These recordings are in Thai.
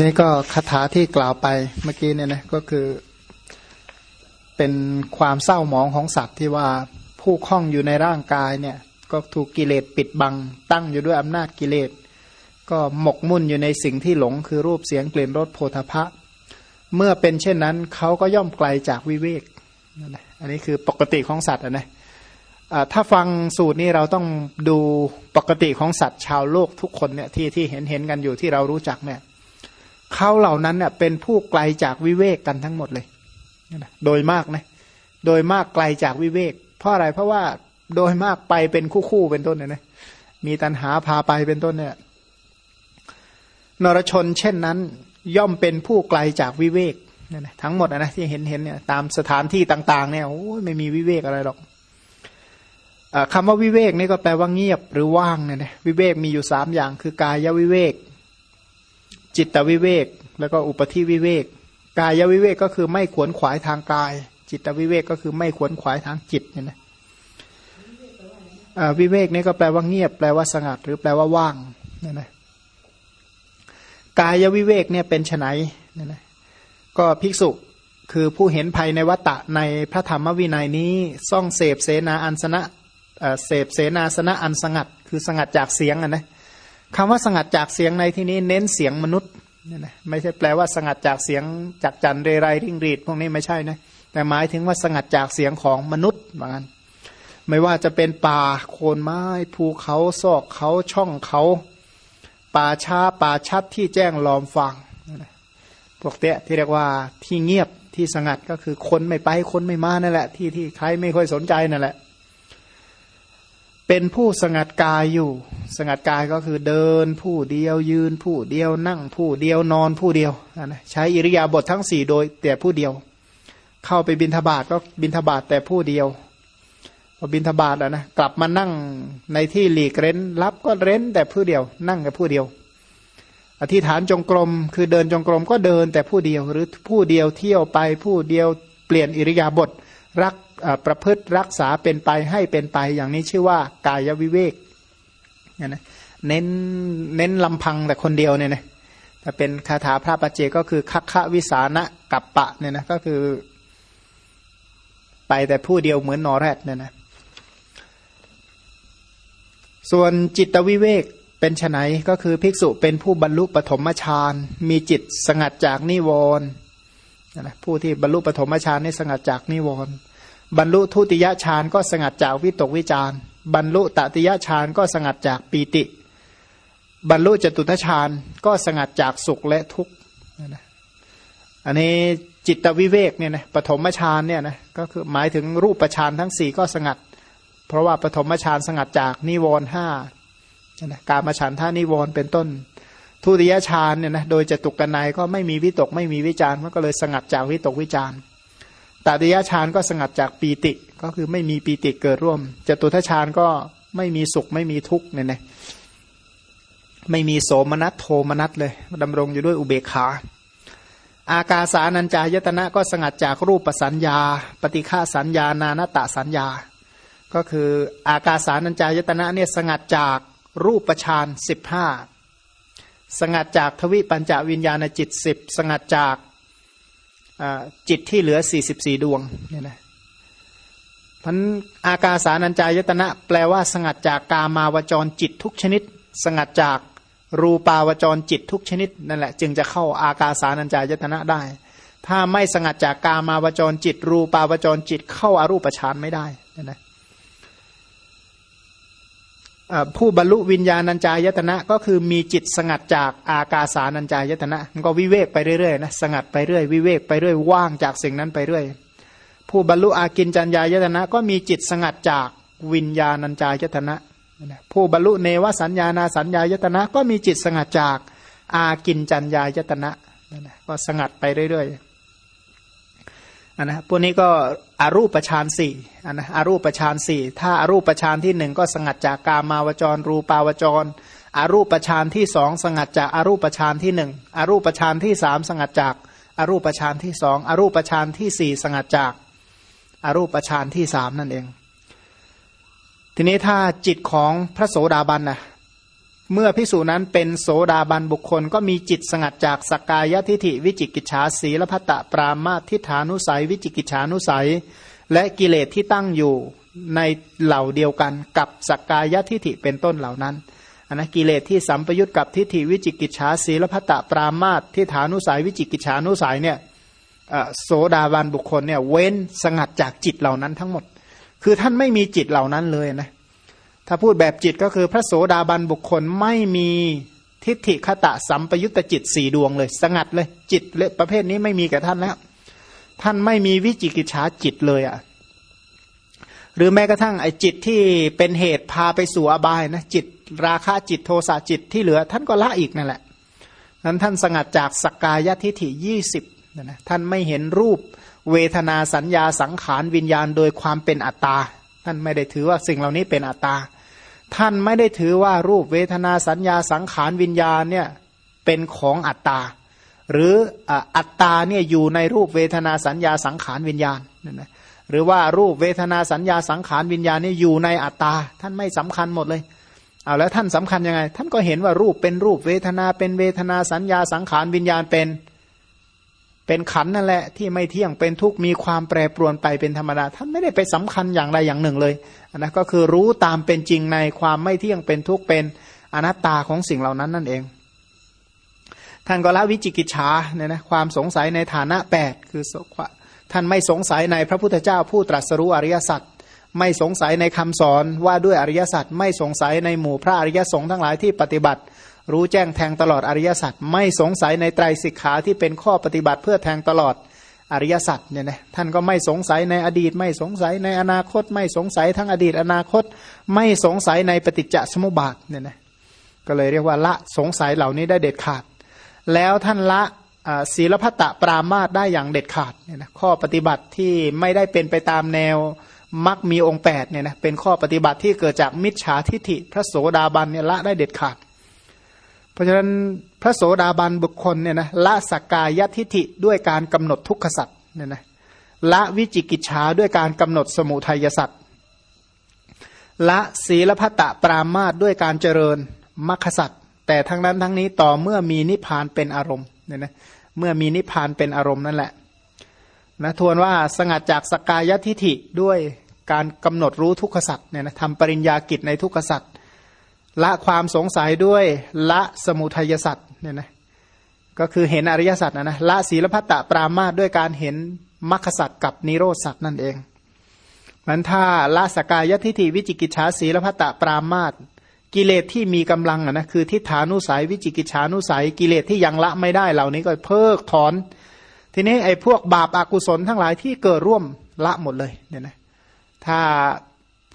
นี่ก็คาถาที่กล่าวไปเมื่อกี้เนี่ยนะก็คือเป็นความเศร้าหมองของสัตว์ที่ว่าผู้คล้องอยู่ในร่างกายเนี่ย ก็ถูกกิเลสปิดบัง ตั้งอยู่ด้วยอำนาจกิเลส ก็หมกมุ่นอยู่ในสิ่งที่หลงคือรูปเสียงกลิ่นรสโพธพะ เมื่อเป็นเช่นนั้นเขาก็ย่อมไกลจากวิเวกอันนี้คือปกติของสัตว์นะถ้าฟังสูตรนี้เราต้องดูปกติของสัตว์ชาวโลกทุกคนเนี่ยที่ที่เห็นเห็นกันอยู่ที่เรารู้จักเนี่ย เขาเหล่านั้นเนี่ยเป็นผู้ไกลจากวิเวกกันทั้งหมดเลย โดยมากนะ โดยมากไกลจากวิเวก เพราะอะไร เพราะว่าโดยมากไปเป็นคู่ๆเป็นต้นเนี่ยนะ มีตันหาพาไปเป็นต้นเนี่ย นรชนเช่นนั้น ย่อมเป็นผู้ไกลจากวิเวกนี่ยนะทั้งหมดนะที่เห็นเห็นเนี่ยตามสถานที่ต่าง ๆ เนี่ยโอ้ยไม่มีวิเวกอะไรหรอกคำว่าวิเวกนี่ก็แปลว่าเงียบหรือว่างเนี่ยนะวิเวกมีอยู่สามอย่างคือกายวิเวก จิตวิเวก แล้วก็อุปธิวิเวก กายวิเวกก็คือไม่ขวนขวายทางกาย จิตวิเวกก็คือไม่ขวนขวายทางจิตเนี่ยนะวิเวกนี่ก็แปลว่าเงียบ แปลว่าสงัด หรือแปลว่าว่างเนี่ยนะกายวิเวกเนี่ยเป็นไนเนี่ยนะก็ภิกษุคือผู้เห็นภัยในวัตตะในพระธรรมวินัยนี้ซ่องเสพเสนาอันสนะเสพเสนาสนะอันสงัด คือสงัดจากเสียงอะนะ คำว่าสงัดจากเสียงในที่นี้เน้นเสียงมนุษย์นี่นะไม่ใช่แปลว่าสงัดจากเสียงจากจันเรไรริ่งรีดพวกนี้ไม่ใช่นะแต่หมายถึงว่าสงัดจากเสียงของมนุษย์เหมือนกันไม่ว่าจะเป็นป่าโคนไม้ภูเขาซอกเขาช่องเขา ป่าช้าป่าชัดที่แจ้งลอมฟังพวกเตะที่เรียกว่าที่เงียบที่สงัดก็คือคนไม่ไปคนไม่มานั่นแหละ ที่ที่ใครไม่ค่อยสนใจนั่นแหละ เป็นผู้สงัดกายอยู่ สงัดกายก็คือเดินผู้เดียวยืนผู้เดียวนั่งผู้เดียวนอนผู้เดียวนะใช้อิริยาบถททั้งสี่โดยแต่ผู้เดียว เข้าไปบินทบาทก็บินทบาทแต่ผู้เดียวพอบินทบาทอะนะกลับมานั่งในที่หลีกเร้น รับก็เร้นแต่ผู้เดียว นั่งแต่ผู้เดียว อธิษฐานจงกรม คือเดินจงกรมก็เดินแต่ผู้เดียว หรือผู้เดียวเที่ยวไปผู้เดียวเปลี่ยนอิริยาบถรัก ประพฤติรักษาเป็นไปให้เป็นไปอย่างนี้ชื่อว่ากายวิเวกเนี่ยนะเน้นเน้นลำพังแต่คนเดียวเนี่ยนะถ้าเป็นคาถาพระปเจก็คือคัคคะวิสานะกับปะเนี่ยนะก็คือ ไปแต่ผู้เดียวเหมือนนอแรดเนี่ยนะส่วนจิตวิเวกเป็นไฉนก็คือภิกษุเป็นผู้บรรลุปฐมฌานมีจิตสงัดจากนิวรณ์นะผู้ที่บรรลุปฐมฌานนี่สงัดจากนิวรณ์ บรรลุทุติยฌานก็สงัดจากวิตกวิจารบรรลุตติยฌานก็สงัดจากปีติ บรรลุจตุทฌานก็สงัดจากสุขและทุกข์อันนี้จิตวิเวกเนี่ยนะปฐมฌานเนี่ยนะก็คือหมายถึงรูปฌานทั้งสี่ก็สงัด เพราะว่าปฐมฌานสงัดจากนิวรณ์ห้าการมาฉันท่านิวรณ์เป็นต้น ทุติยฌานเนี่ยนะโดยจตุกกันายก็ไม่มีวิตกไม่มีวิจารมันก็เลยสงัดจากวิตกวิจาร ตติยฌานก็สงัดจากปีติ ก็คือไม่มีปีติเกิดร่วมจตุทฌานก็ไม่มีสุขไม่มีทุกข์เนี่ยนะไม่มีโสมนัสโทมนัสเลยดำรงอยู่ด้วยอุเบกขา อากาสานัญจายตนะก็สงัดจากรูปปสัญญา ปฏิฆาสัญญา นานตะสัญญา ก็คืออากาสานัญจายตนะเนี่ยสงัดจากรูปฌานสิบห้าสงัดจากทวิปัญจวิญญาณจิตสิบสงัดจาก จิตที่เหลือ 44 ดวงเนี่ยนะพันอากาสานัญจายตนะ แปลว่า สงัดจากกามาวจรจิตทุกชนิด สงัดจากรูปาวจรจิตทุกชนิดนั่นแหละ จึงจะเข้าอากาสานัญจายตนะได้ ถ้าไม่สงัดจากกามาวจรจิต รูปาวจรจิตเข้าอารูปฌานไม่ได้นะ ผู้บรรลุวิญญาณัญจายตนะ ก็คือมีจิตสงัดจากอากาสานัญจายตนะมันก็วิเวกไปเรื่อยๆนะสงัดไปเรื่อยวิเวกไปเรื่อยว่างจากสิ่งนั้นไปเรื่อยผู้บรรลุอากินจัญญายตนะ ก็มีจิตสงัดจากวิญญาณัญจายตนะ ผู้บรรลุเนวสัญญาณาสัญญายตนะ ก็มีจิตสงัดจากอากินจัญญายตนะก็สงัดไปเรื่อยๆอันนะพวกนี้ก็ อรูปฌานสี่อันนะอรูปฌานสี่ถ้าอารูปฌานที่หนึ่งก็สงัดจากกามาวจร รูปาวจรอรูปฌานที่สองสงัดจากอารูปฌานที่หนึ่งอรูปฌานที่สามสงัดจากอารูปฌานที่สองอรูปฌานที่สี่สงัดจากอารูปฌานที่สามนั่นเอง ทีนี้ถ้าจิตของพระโสดาบันนะ เมื่อพิสูจนั้นเป็นโสดาบันบุคคลก็มีจิตสงัดจากสกกายทิฐิวิจิกิจฉาสีลพัตตปรามาทิฐานุสัย วิจิกิจฉานุสัย และกิเลสที่ตั้งอยู่ในเหล่าเดียวกันกับสกกายทิฐิเป็นต้นเหล่านั้นนนะกิเลสที่สัมปยุตกับทิฏฐิวิจิกิจฉาสีลพัตตปรามาทิฐานุสัย วิจิกิจฉานุสัยเนี่ยโสดาบันบุคคลเนี่ยเว้นสงัดจากจิตเหล่านั้นทั้งหมด คือท่านไม่มีจิตเหล่านั้นเลยนะ ถ้าพูดแบบจิตก็คือพระโสดาบันบุคคลไม่มีทิฏฐิคตะสัมปยุตตจิตสี่ดวงเลย สงัดเลย จิตเลประเภทนี้ไม่มีกับท่านแล้ว ท่านไม่มีวิจิกิจฉาจิตเลยอะ่ะหรือแม้กระทั่งไอ้จิตที่เป็นเหตุพาไปสู่อบายนะจิต ราคะจิตโทสะจิตที่เหลือ ท่านก็ละอีกนั่นแหละนั้นท่านสงัดจากสกกายทิฏฐิยี่สิบนะท่านไม่เห็นรูป เวทนาสัญญาสังขารวิญญาณโดยความเป็นอัตตา ท่านไม่ได้ถือว่าสิ่งเหล่านี้เป็นอัตตา ท่านไม่ได้ถือว่ารูปเวทนาสัญญาสังขารวิญญาณเนี่ยเป็นของอัตตา หรืออัตตาเนี่ยอยู่ในรูปเวทนาสัญญาสังขารวิญญาณนั่นนะหรือว่ารูปเวทนาสัญญาสังขารวิญญาณนี่อยู่ในอัตตา ท่านไม่สำคัญหมดเลยเอาแล้วท่านสำคัญยังไง ท่านก็เห็นว่ารูปเป็นรูปเวทนาเป็นเวทนาสัญญาสังขารวิญญาณเป็น เป็นขันนั่นแหละที่ไม่เที่ยงเป็นทุกข์มีความแปรปรวนไปเป็นธรรมดาท่านไม่ได้ไปสำคัญอย่างใดอย่างหนึ่งเลยนะก็คือรู้ตามเป็นจริงในความไม่เที่ยงเป็นทุกข์เป็นอนัตตาของสิ่งเหล่านั้นนั่นเอง ท่านก็ละวิจิกิจฉาเนี่ยนะความสงสัยในฐานะแปดคือท่านไม่สงสัยในพระพุทธเจ้าผู้ตรัสรู้อริยสัจไม่สงสัยในคำสอนว่าด้วยอริยสัจไม่สงสัยในหมู่พระอริยสงฆ์ทั้งหลายที่ปฏิบัติ รู้แจ้งแทงตลอดอริยสัจไม่สงสัยในไตรสิกขาที่เป็นข้อปฏิบัติเพื่อแทงตลอดอริยสัจเนี่ยนะท่านก็ไม่สงสัยในอดีต ไม่สงสัยในอนาคต ไม่สงสัยทั้งอดีตอนาคต ไม่สงสัยในปฏิจจสมุปบาทเนี่ยนะก็เลยเรียกว่าละสงสัยเหล่านี้ได้เด็ดขาด แล้วท่านละศีลพัตตปรามาตได้อย่างเด็ดขาดเนี่ยนะข้อปฏิบัติที่ไม่ได้เป็นไปตามแนวมักมีองค์8เนี่ยนะเป็นข้อปฏิบัติที่เกิดจากมิจฉาทิฐิพระโสดาบันเนี่ยละได้เด็ดขาด เพราะฉะนั้นพระโสดาบันบุคคลเนี่ยนะละสักกายทิฐิด้วยการกำหนดทุกขสัตว์เนี่ยนะละวิจิกิจฉาด้วยการกำหนดสมุทัยสัตว์ละศีลพัตะปรามาตด้วยการเจริญมรรคสัตว์แต่ทั้งนั้นทั้งนี้ต่อเมื่อมีนิพพานเป็นอารมณ์เนี่ยนะเมื่อมีนิพพานเป็นอารมณ์นั่นแหละนะทวนว่าสงัดจากสกายทิฐิด้วยการกำหนดรู้ทุกขสัตว์เนี่ยนะทำปริญญากิจในทุกขสัตว์ ละความสงสัยด้วยละสมุทัยสัตว์เนี่ยนะก็คือเห็นอริยสัจนะนะละศีลพัตตปรามาด้วยการเห็นมรรคสัตว์กับนิโรสัตว์นั่นเองมันถ้าละสกายทิฏฐิวิจิกิจฉาศีลพัตตปรามาตกิเลสที่มีกำลังอะนะคือทิฏฐานุสัยวิจิกิจฉานุสัย กิเลสที่ยังละไม่ได้เหล่านี้ก็เพิกถอน ทีนี้ไอ้พวกบาปอากุศลทั้งหลายที่เกิดร่วมละหมดเลยเนี่ยนะถ้า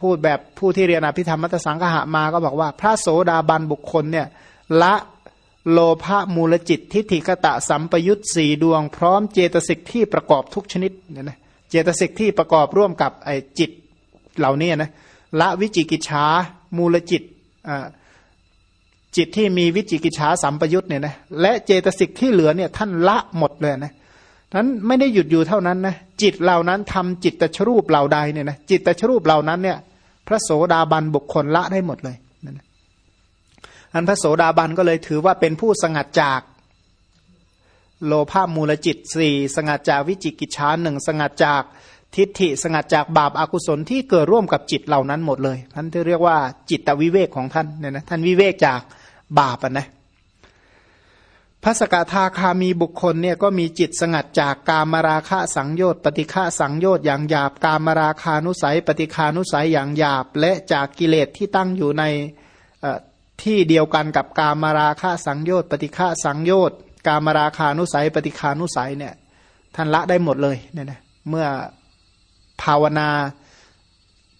พูดแบบผู้ที่เรียนอภิธรรมมัตสังคหะมาก็บอกว่า พระโสดาบันบุคคลเนี่ยละโลภะมูลจิตทิฏฐิกตะสัมปยุตสี่ดวง พร้อมเจตสิกที่ประกอบทุกชนิดเนี่ยนะเจตสิกที่ประกอบร่วมกับไอจิตเหล่านี้นะละวิจิกิจฉามูลจิตจิตที่มีวิจิกิจฉาสัมปยุตเนี่ยนะและเจตสิกที่เหลือเนี่ยท่านละหมดเลยนะนั้นไม่ได้หยุดอยู่เท่านั้นนะจิตเหล่านั้นทำจิตตชรูปเหล่าใดเนี่ยนะจิตตชรูปเหล่านั้นเนี่ย พระโสดาบันบุคคลละได้หมดเลยนั่นอันพระโสดาบันก็เลยถือว่าเป็นผู้สงัดจากโลภามูลจิตสี่สงัดจากวิจิกิจชาหนึ่งสงัดจากทิฏฐิสงัดจากบาปอากุศลที่เกิดร่วมกับจิตเหล่านั้นหมดเลยท่านที่เรียกว่าจิตวิเวกของท่านเนี่ยนะท่านวิเวกจากบาปนะ พระสกทาคามีบุคคลเนี่ยก็มีจิตสงัดจากกามราคะสังโยชน์ปฏิฆะสังโยชน์อย่างหยาบกามราคานุสัย ปฏิคานุสัยอย่างหยาบ และจากกิเลสที่ตั้งอยู่ในที่เดียวกันกับกามราคะสังโยชน์ปฏิฆะสังโยชน์กามราคานุสัย ปฏิคานุสัยเนี่ยท่านละได้หมดเลยเนี่ยนะเมื่อภาวนา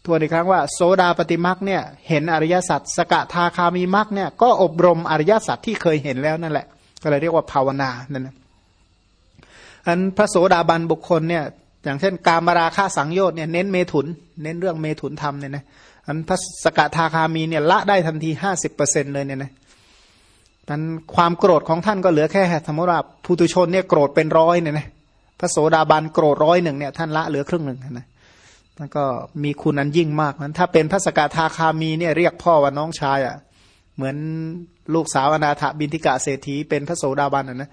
ทวนอีกครั้งว่าโสดาปฏิมักเนี่ยเห็นอริยสัจสกทาคามีมักเนี่ยก็อบรมอริยสัจที่เคยเห็นแล้วนั่นแหละ ก็เลยเรียกว่าภาวนานั่นนะอันพระโสดาบันบุคคลเนี่ย อย่างเช่น การมาราคาสังโยชน์เนี่ยเน้นเมถุน เน้นเรื่องเมถุนธรรมเนี่ยนะอันพระสกทาคามีเนี่ยละได้ทันทีห้าสิบเปอร์เซ็นเลยเนี่ยนะนั้นความโกรธของท่านก็เหลือแค่สมมติว่าผู้ตุชนเนี่ยโกรธเป็นร้อยเนี่ยนะพระโสดาบันโกรธร้อยหนึ่งเนี่ยท่านละเหลือครึ่งหนึ่งนะนั่นก็มีคุณอันยิ่งมากนั้นถ้าเป็นพระสกทาคามีเนี่ยเรียกพ่อว่าน้องชายอะ่ะ เหมือนลูกสาวอนาถบินทิกะเศรษฐีเป็นพระโสดาบันนะนะ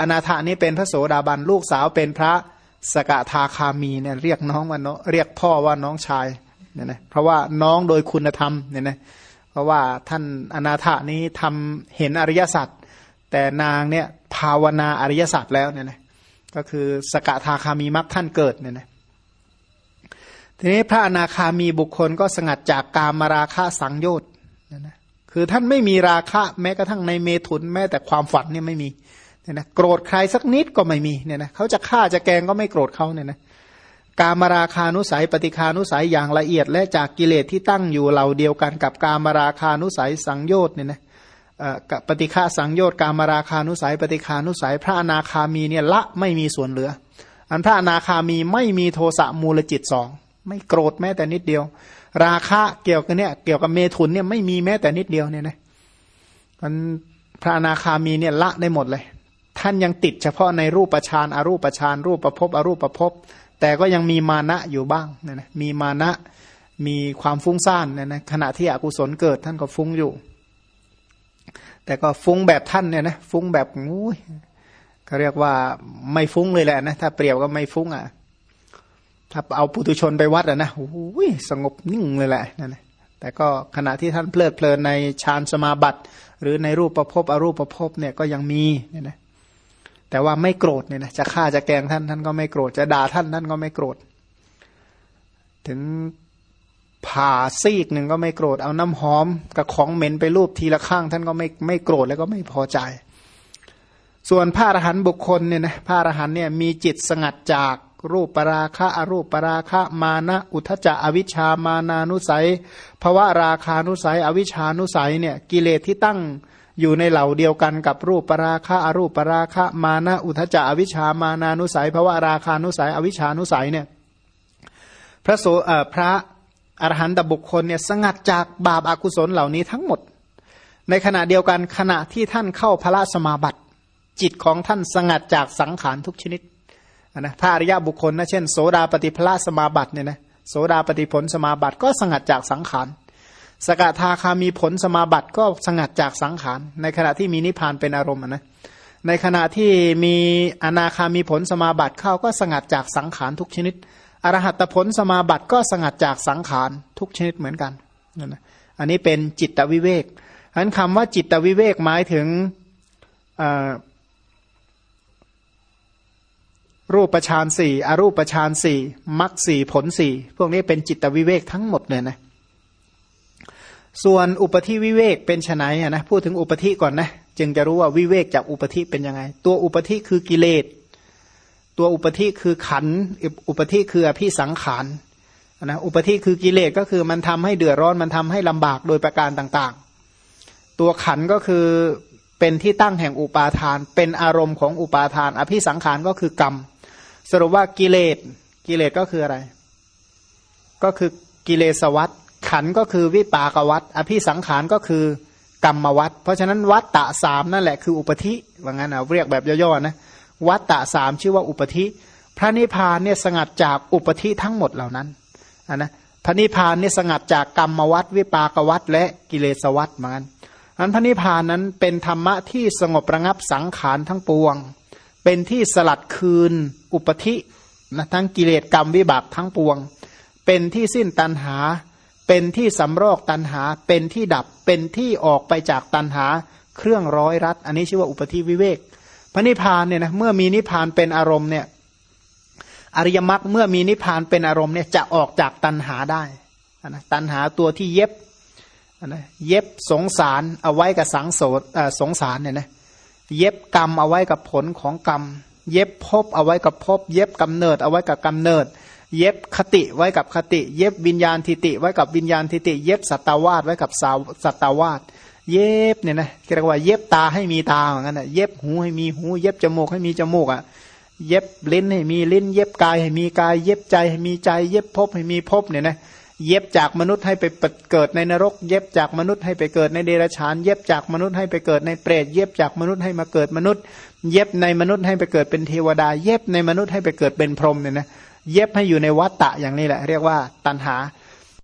อนาถานี้เป็นพระโสดาบัน ลูกสาวเป็นพระสกทาคามีเนี่ยเรียกน้องว่าน้องเรียกพ่อว่าน้องชายเนี่ยนะเพราะว่าน้องโดยคุณธรรมเนี่ยนะเพราะว่าท่านอนาถานี้ทำเห็นอริยสัจแต่นางเนี่ยภาวนาอริยสัจแล้วเนี่ยนะก็คือสกทาคามีมักท่านเกิดเนี่ยนะทีนี้พระอนาคามีบุคคลก็สงัดจากกามราคะสังโยชน์นะนะ คือท่านไม่มีราคะแม้กระทั่งในเมถุนแม้แต่ความฝันเนี่ยไม่มีเนี่ยนะโกรธใครสักนิดก็ไม่มีเนี่ยนะเขาจะฆ่าจะแกงก็ไม่โกรธเขาเนี่ยนะกามราคานุสัยปฏิคานุสัยอย่างละเอียด และจากกิเลสที่ตั้งอยู่เหล่าเดียวกันกับกามราคานุสัยสังโยชน์เนี่ยนะปฏิฆาสังโยชน์กามราคานุสัย ปฏิคานุสัย พระอนาคามีเนี่ยละไม่มีส่วนเหลือ อันพระอนาคามีไม่มีโทสะมูลจิตสองไม่โกรธแม้แต่นิดเดียว ราคะเกี่ยวกับเนี่ยเกี่ยวกับเมถุนเนี่ยไม่มีแม้แต่นิดเดียวเนี่ยนะมันพระอนาคามีเนี่ยละได้หมดเลย ท่านยังติดเฉพาะในรูปฌานอารูปฌานรูปประพบอรูปประพบแต่ก็ยังมีมานะอยู่บ้างเนี่ยนะมีมานะมีความฟุ้งซ่านเนี่ยนะขณะที่อกุศลเกิดท่านก็ฟุ้งอยู่ แต่ก็ฟุ้งแบบท่านเนี่ยนะฟุ้งแบบงูเขาเรียกว่าไม่ฟุ้งเลยแหละนะถ้าเปรียบก็ไม่ฟุ้งอะ ถ้าเอาปุถุชนไปวัดอะนะโอ้ยสงบนิ่งเลยแหละนั่นแหละแต่ก็ขณะที่ท่านเพลิดเพลินในฌานสมาบัติ หรือในรูปประพบอรูปประพบเนี่ยก็ยังมีเนี่ยนะแต่ว่าไม่โกรธเนี่ยนะจะฆ่าจะแกงท่านท่านก็ไม่โกรธจะด่าท่านท่านก็ไม่โกรธ ถึงผ่าซีกหนึ่งก็ไม่โกรธเอาน้ำหอมกับของเหม็นไปรูปทีละข้าง ท่านก็ไม่ไม่โกรธแล้วก็ไม่พอใจ ส่วนพระอรหันต์บุคคลเนี่ยนะพระอรหันต์เนี่ยมีจิตสงัดจาก รูปปราคะอรูปปราคะมานะอุทจะอวิชามานานุสัยภวะราคานุสัย อวิชานุสัยเนี่ยกิเลสที่ตั้งอยู่ในเหล่าเดียวกันกับรูปปราคะอรูปปราคะมานะอุทจะอวิชามานานุสัยภวะราคานุสัย อวิชานุสัยเนี่ยพระโสพระอรหันตบุคคลเนี่ยสงัดจากบาปอากุศลเหล่านี้ทั้งหมด ในขณะเดียวกันขณะที่ท่านเข้าพระสมาบัติ จิตของท่านสงัดจากสังขารทุกชนิด นะถ้าอริยบุคคลนะเช่นโสดาปฏิพละสมาบัติเนี่ยนะโสดาปฏิผลสมาบัติก็สงัดจากสังขารสกทาคามีผลสมาบัติก็สงัดจากสังขารในขณะที่มีนิพพานเป็นอารมณ์นะในขณะที่มีอนาคามีผลสมาบัติเข้าก็สงัดจากสังขารทุกชนิด อรหัตผลสมาบัติก็สงัดจากสังขารทุกชนิดเหมือนกันนั่นนะอันนี้เป็นจิตวิเวกฉะนั้นคำว่าจิตวิเวกหมายถึง รูปฌานสี่อรูปฌานสี่มรรคสี่ผลสี่พวกนี้เป็นจิตวิเวกทั้งหมดเลยนะ ส่วนอุปธิวิเวกเป็นไนนะพูดถึงอุปธิก่อนนะจึงจะรู้ว่าวิเวกจากอุปธิเป็นยังไง ตัวอุปธิคือกิเลส ตัวอุปธิคือขันอุปธิคืออภิสังขารนะอุปธิคือกิเลสก็คือมันทำให้เดือดร้อนมันทำให้ลำบากโดยประการต่างๆ ตัวขันก็คือเป็นที่ตั้งแห่งอุปาทาน เป็นอารมณ์ของอุปาทาน อภิสังขารก็คือกรรม สรุปว่ากิเลสกิเลสก็คืออะไร ก็คือกิเลสวัตขันก็คือวิปากวัตอภิสังขารก็คือกรรมวัตเพราะฉะนั้นวัตตะสามนั่นแหละคืออุปธิว่างั้นเอาเรียกแบบย่อๆนะวัตตะสามชื่อว่าอุปธิ พระนิพพานเนี่ยสงัดจากอุปธิทั้งหมดเหล่านั้นนนะพระนิพพานเนี่ยสงัดจากกรรมวัตวิปากวัตและกิเลสวัตเหมือนกันนั้นพระนิพพานนั้นเป็นธรรมะที่สงบระงับสังขารทั้งปวง เป็นที่สลัดคืนอุปธินะทั้งกิเลสกรรมวิบากทั้งปวง เป็นที่สิ้นตันหา เป็นที่สำรอกตันหา เป็นที่ดับเป็นที่ออกไปจากตันหาเครื่องร้อยรัด อันนี้ชื่อว่าอุปธิวิเวก พระนิพพานเนี่ยนะเมื่อมีนิพพานเป็นอารมณ์เนี่ยอริยมรรคเมื่อมีนิพพานเป็นอารมณ์เนี่ยจะออกจากตันหาได้นะตันหาตัวที่เย็บนะเย็บสงสารเอาไว้กับสังโสสงสารเนี่ยนะ เย็บกรรมเอาไว้กับผลของกรรม เย็บภพเอาไว้กับภพเย็บกำเนิดเอาไว้กับกำเนิด เย็บคติไว้กับคติ เย็บวิญญาณทิติไว้กับวิญญาณทิติ เย็บสัตวาสไว้กับสาวสัตวาสเย็บเนี่ยนะเรียกว่าเย็บตาให้มีตาเหมือนกันนะเย็บหูให้มีหู เย็บจมูกให้มีจมูกอะ เย็บลิ้นให้มีลิ้น เย็บกายให้มีกาย เย็บใจให้มีใจ เย็บภพให้มีภพเนี่ยนะ เย็บจากมนุษย์ให้ไปเกิดในนรก เย็บจากมนุษย์ให้ไปเกิดในเดรัจฉาน เย็บจากมนุษย์ให้ไปเกิดในเปรต เย็บจากมนุษย์ให้มาเกิดมนุษย์ เย็บในมนุษย์ให้ไปเกิดเป็นเทวดา เย็บในมนุษย์ให้ไปเกิดเป็นพรหมเนี่ยนะ เย็บให้อยู่ในวัฏฏะอย่างนี้แหละ เรียกว่าตันหา